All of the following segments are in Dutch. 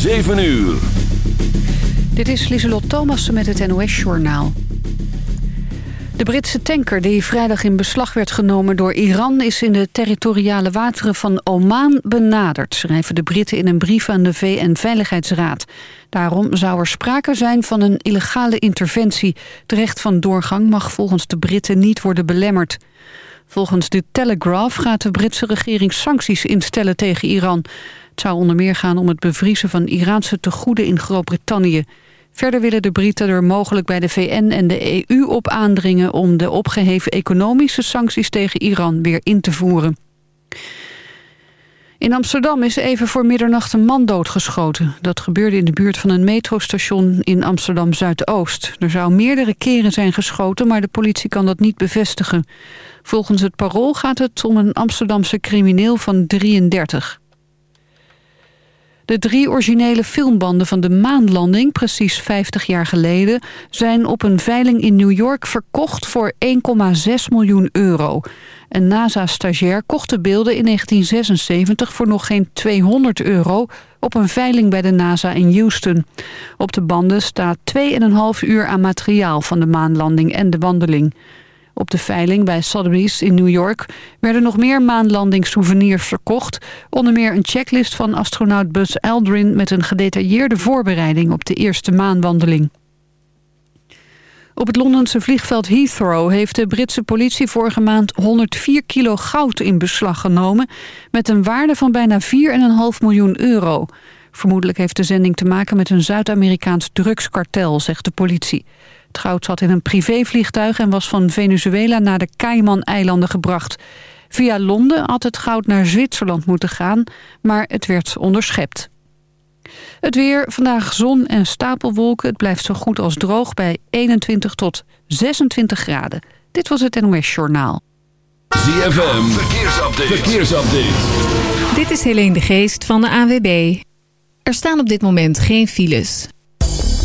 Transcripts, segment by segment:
7 uur. Dit is Lieselot Thomassen met het NOS-journaal. De Britse tanker die vrijdag in beslag werd genomen door Iran... is in de territoriale wateren van Oman benaderd... schrijven de Britten in een brief aan de VN-veiligheidsraad. Daarom zou er sprake zijn van een illegale interventie. Het recht van doorgang mag volgens de Britten niet worden belemmerd. Volgens de Telegraph gaat de Britse regering sancties instellen tegen Iran. Zou onder meer gaan om het bevriezen van Iraanse tegoeden in Groot-Brittannië. Verder willen de Britten er mogelijk bij de VN en de EU op aandringen... om de opgeheven economische sancties tegen Iran weer in te voeren. In Amsterdam is even voor middernacht een man doodgeschoten. Dat gebeurde in de buurt van een metrostation in Amsterdam-Zuidoost. Er zou meerdere keren zijn geschoten, maar de politie kan dat niet bevestigen. Volgens het parool gaat het om een Amsterdamse crimineel van 33. De drie originele filmbanden van de maanlanding, precies 50 jaar geleden... zijn op een veiling in New York verkocht voor 1,6 miljoen euro. Een NASA-stagiair kocht de beelden in 1976 voor nog geen 200 euro... op een veiling bij de NASA in Houston. Op de banden staat 2,5 uur aan materiaal van de maanlanding en de wandeling... Op de veiling bij Sotheby's in New York werden nog meer maanlandingssouvenirs verkocht. Onder meer een checklist van astronaut Buzz Aldrin... met een gedetailleerde voorbereiding op de eerste maanwandeling. Op het Londense vliegveld Heathrow heeft de Britse politie vorige maand 104 kilo goud in beslag genomen... met een waarde van bijna 4,5 miljoen euro. Vermoedelijk heeft de zending te maken met een Zuid-Amerikaans drugskartel, zegt de politie. Het goud zat in een privévliegtuig en was van Venezuela naar de Cayman-eilanden gebracht. Via Londen had het goud naar Zwitserland moeten gaan, maar het werd onderschept. Het weer, vandaag zon en stapelwolken. Het blijft zo goed als droog bij 21 tot 26 graden. Dit was het NOS Journaal. ZFM, verkeersupdate. verkeersupdate. Dit is Helene de Geest van de AWB. Er staan op dit moment geen files.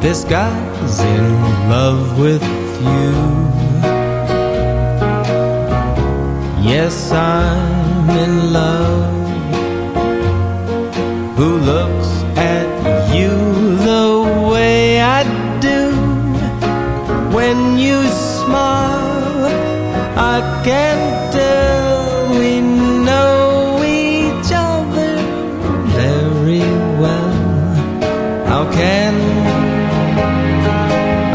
this guy's in love with you. Yes, I'm in love. Who looks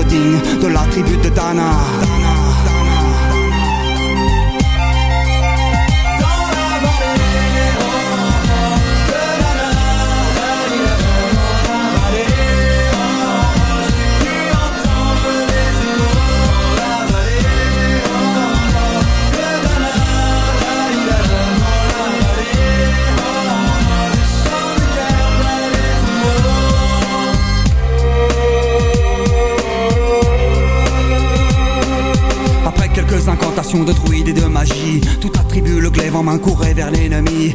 Digne de la tribu de Dana. Vers l'ennemi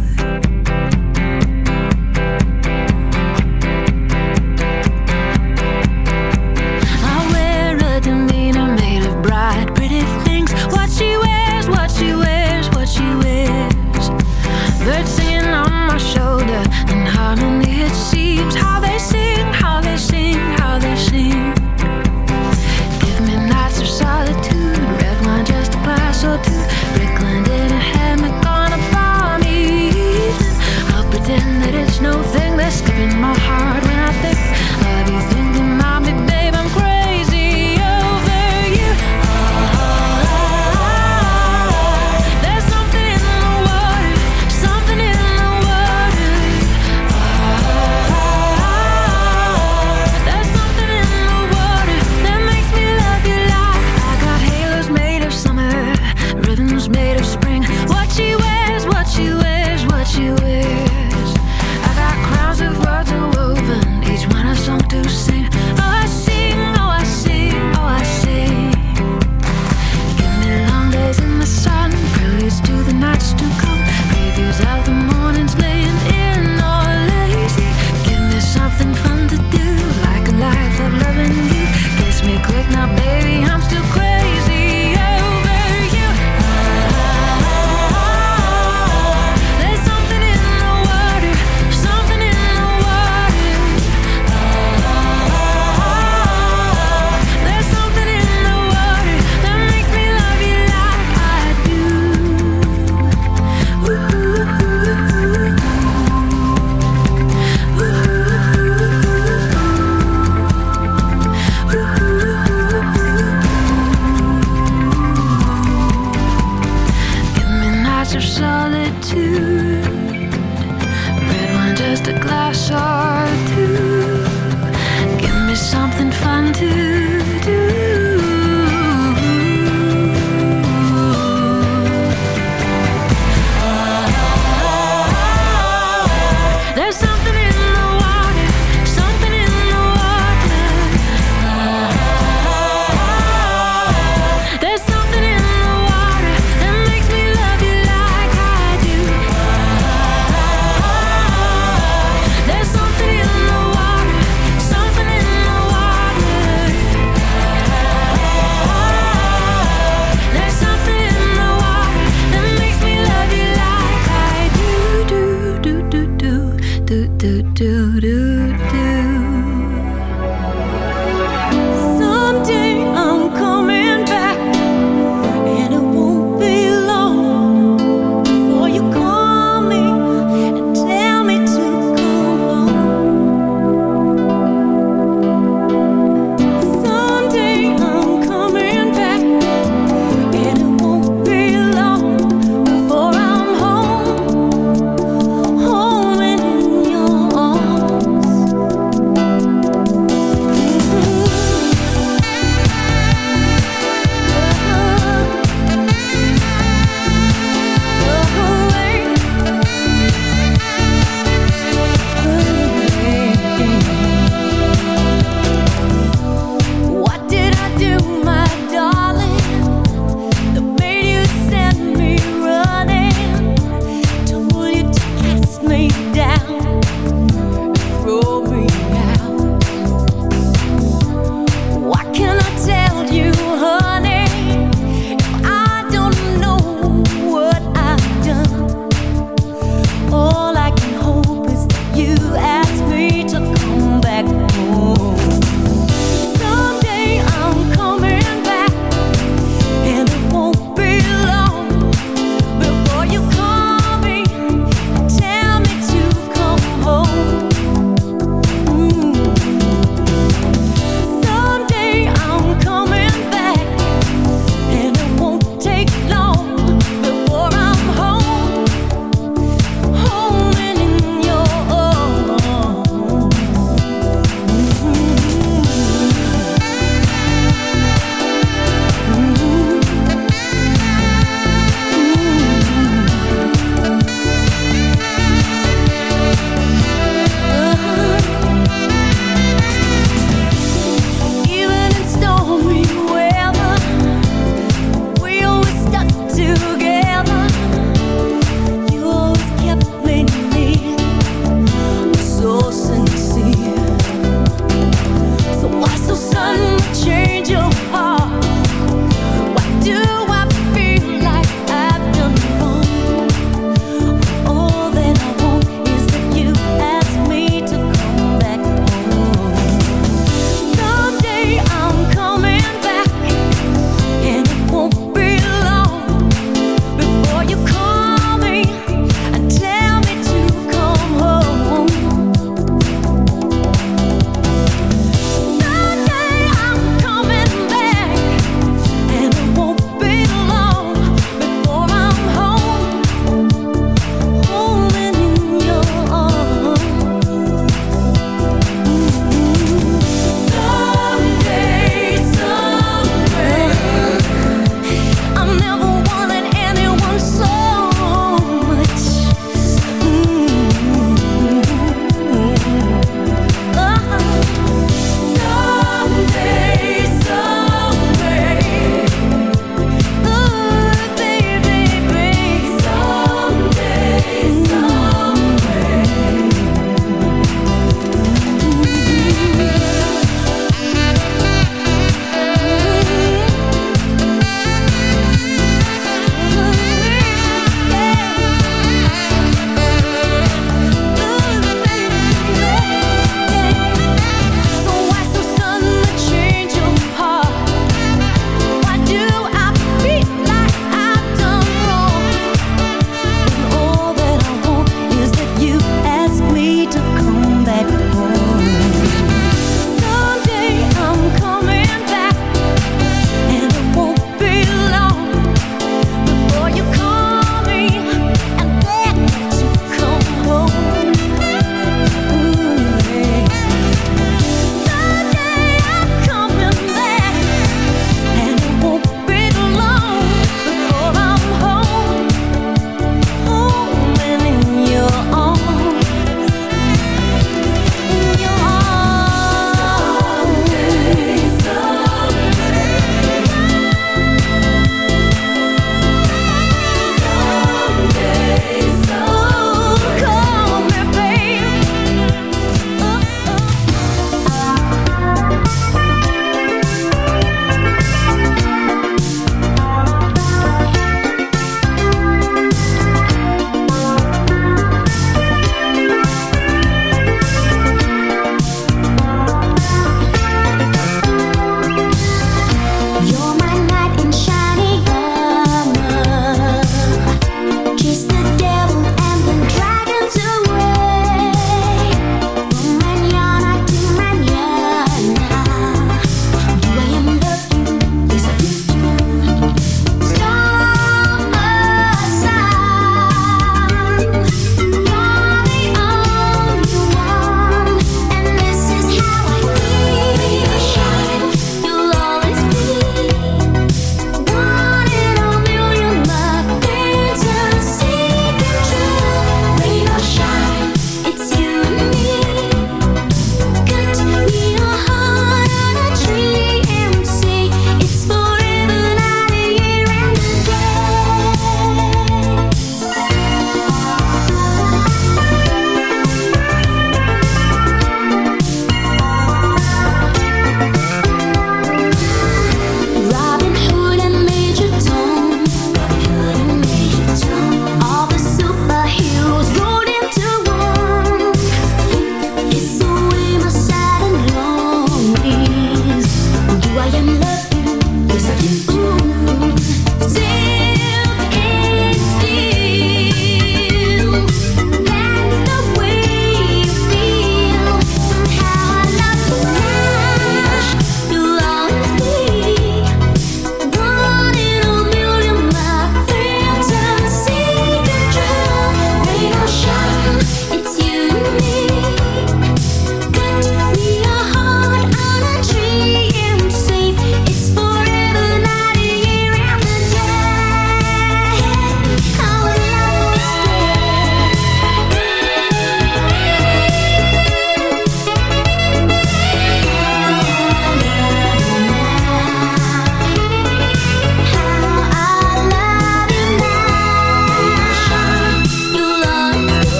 close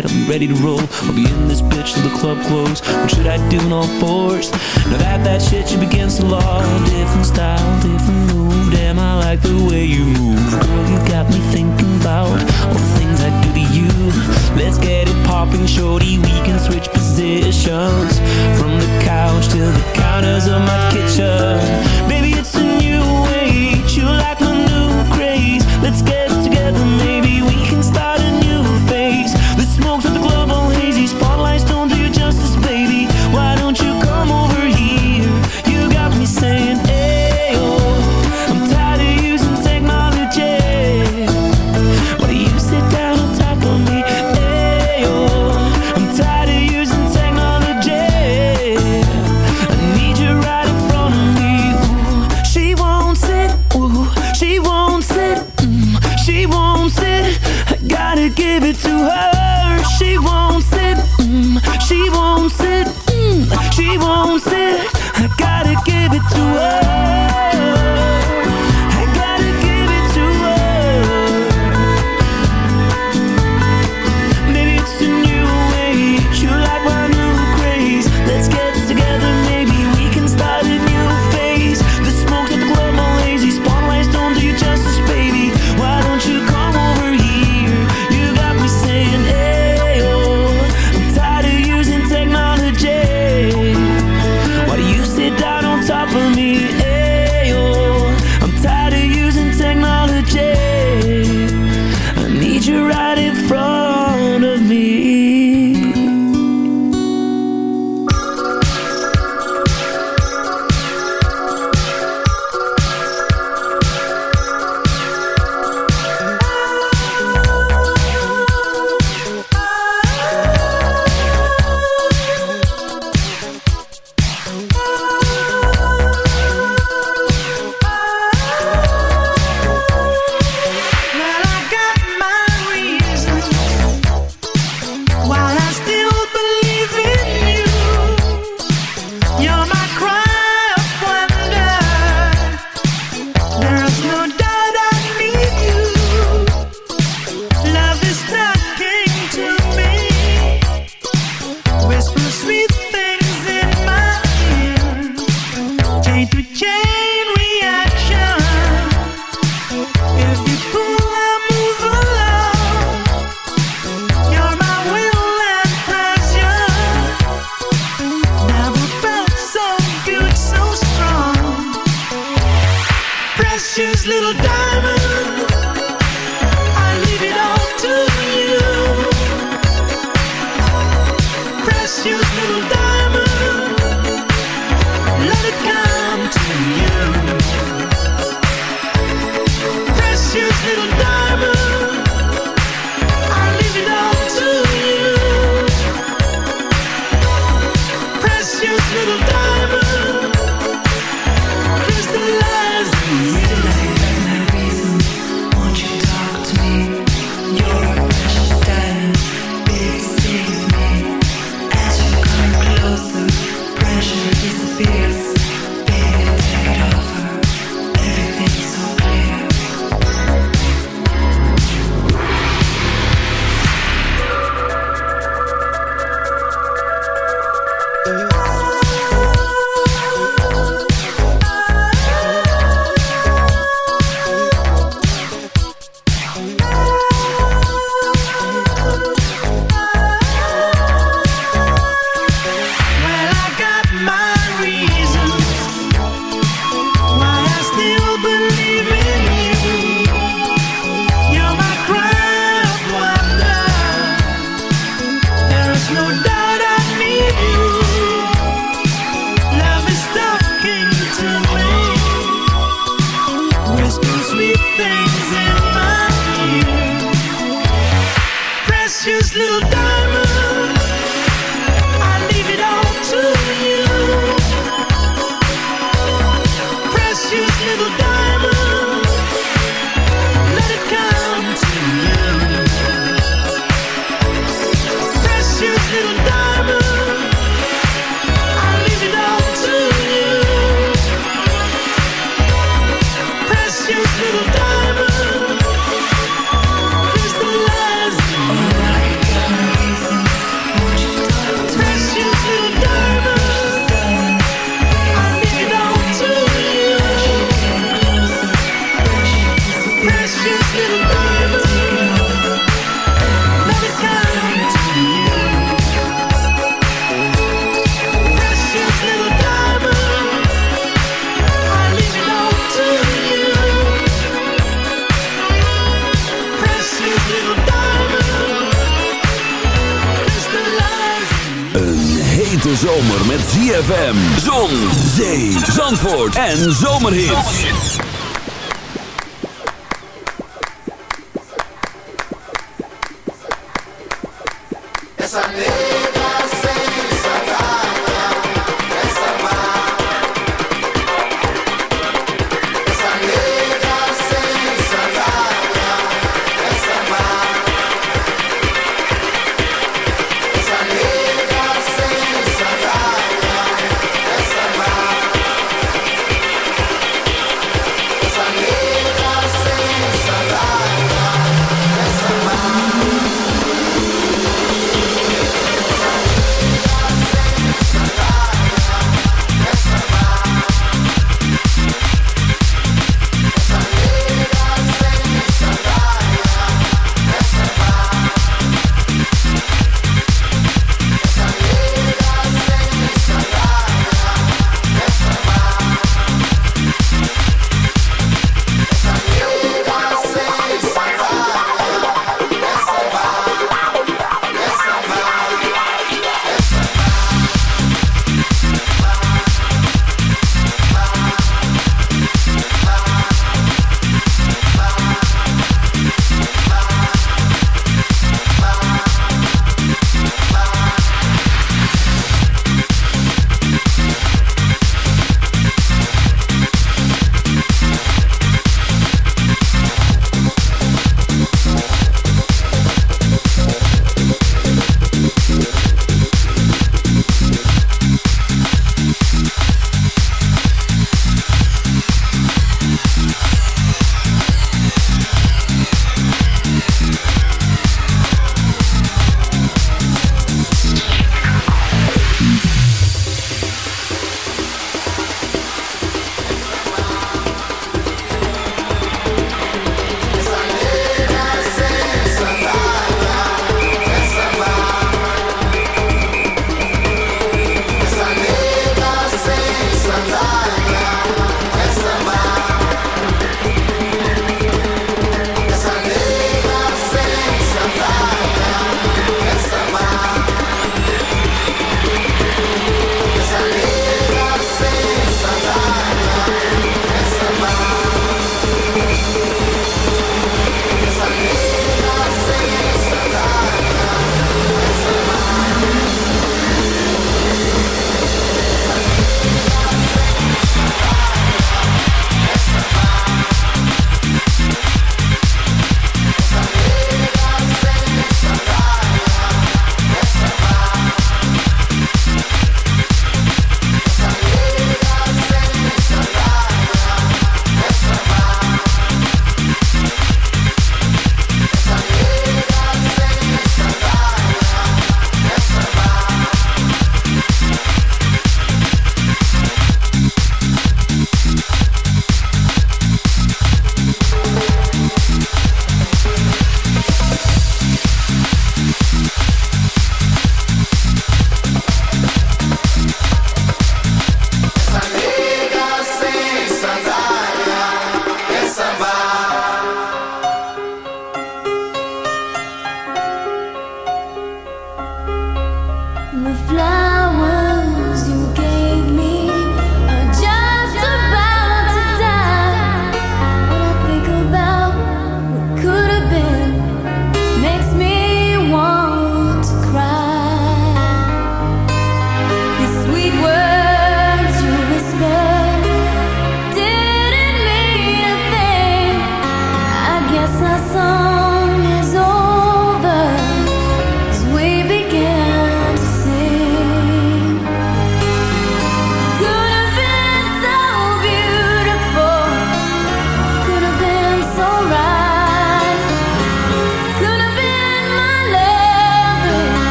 ride, I'm ready to roll. I'll be in this bitch till the club close. What should I do in all fours? Now that that shit should begins to law. Different style, different move. Damn, I like the way you move. Girl, you got me thinking about all the things I do to you. Let's get it popping, shorty. We can switch positions from the zomerhit.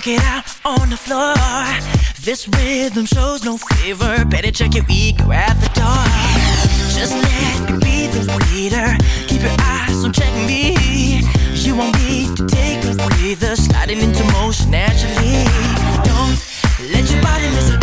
work it out on the floor. This rhythm shows no favor. Better check your ego at the door. Just let me be the leader. Keep your eyes on checking me. You want me to take a breather, sliding into motion naturally. Don't let your body miss a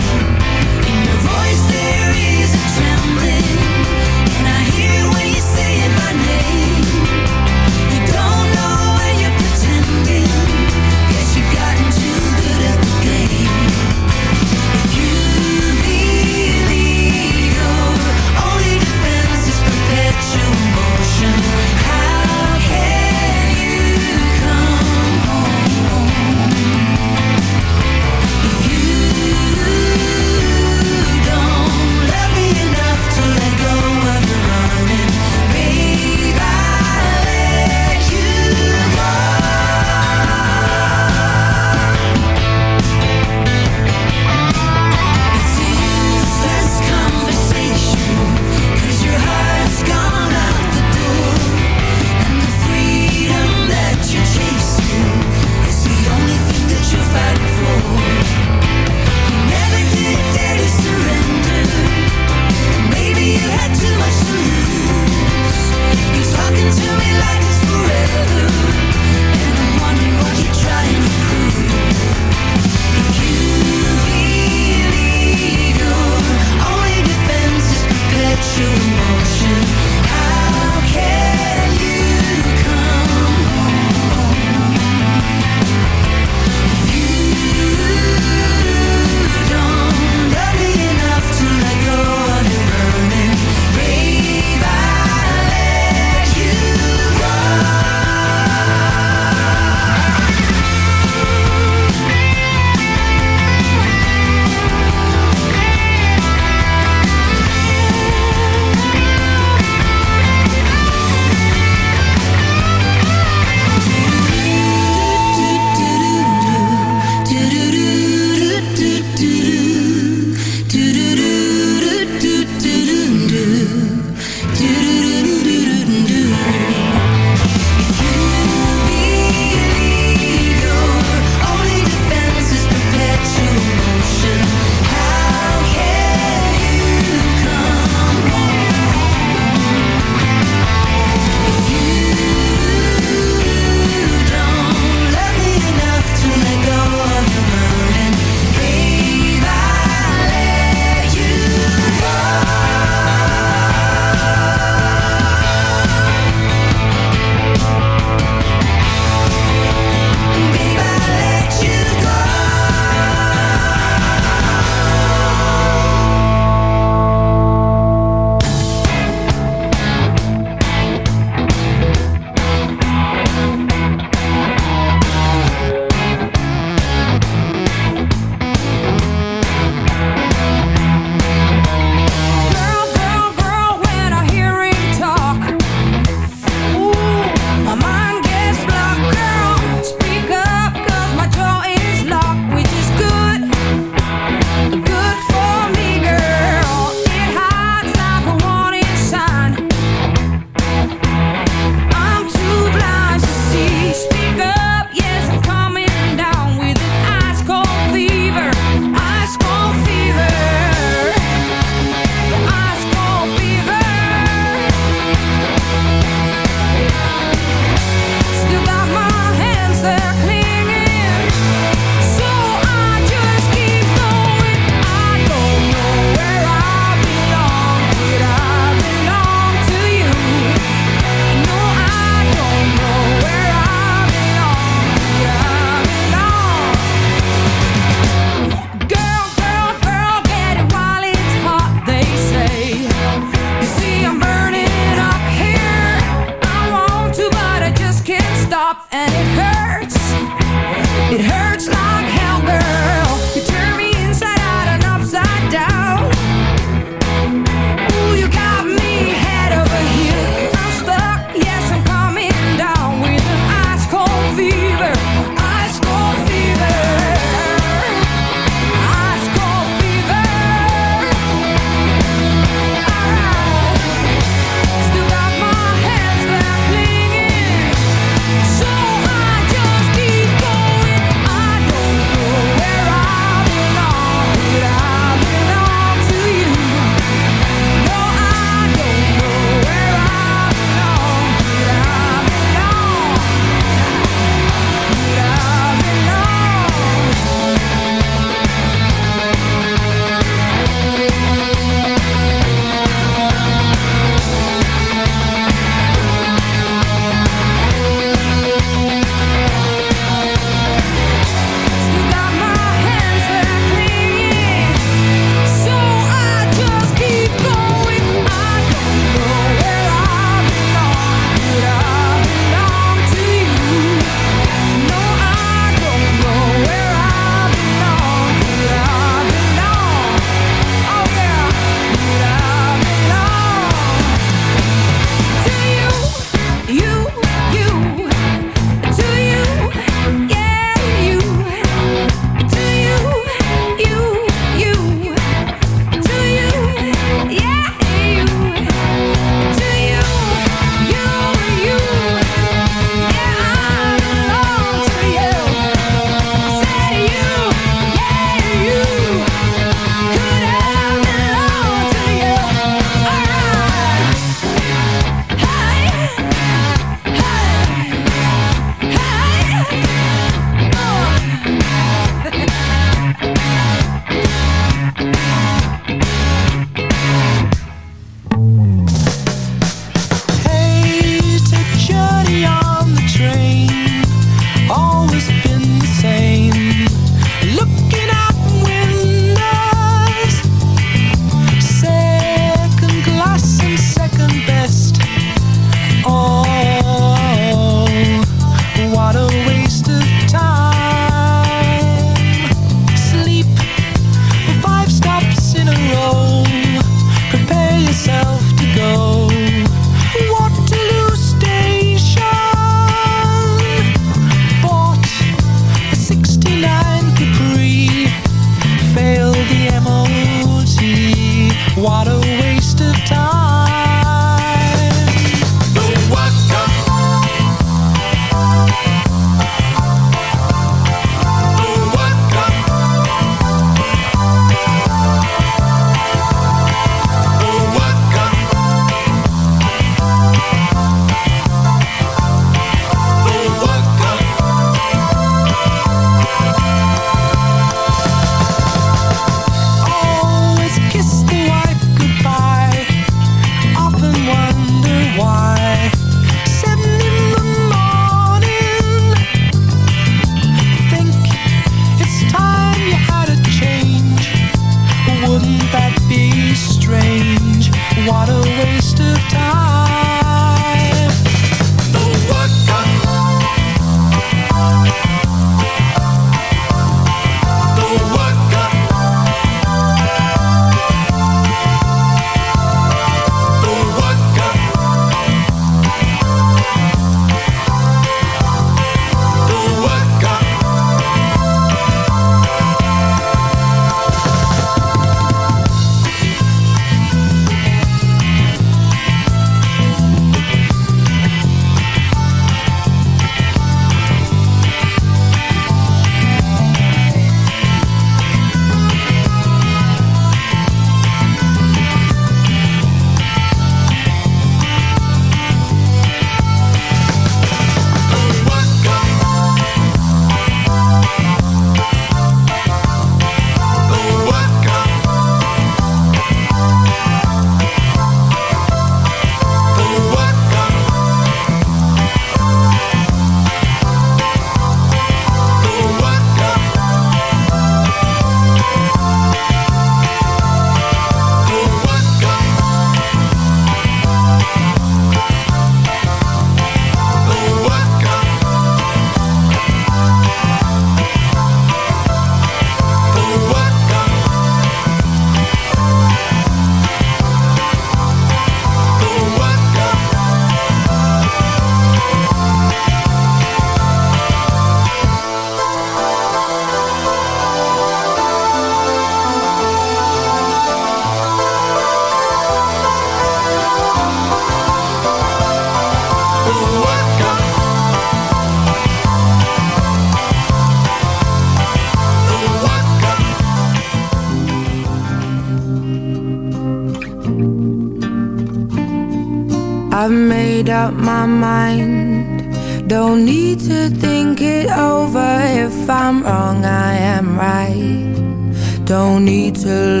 Don't need to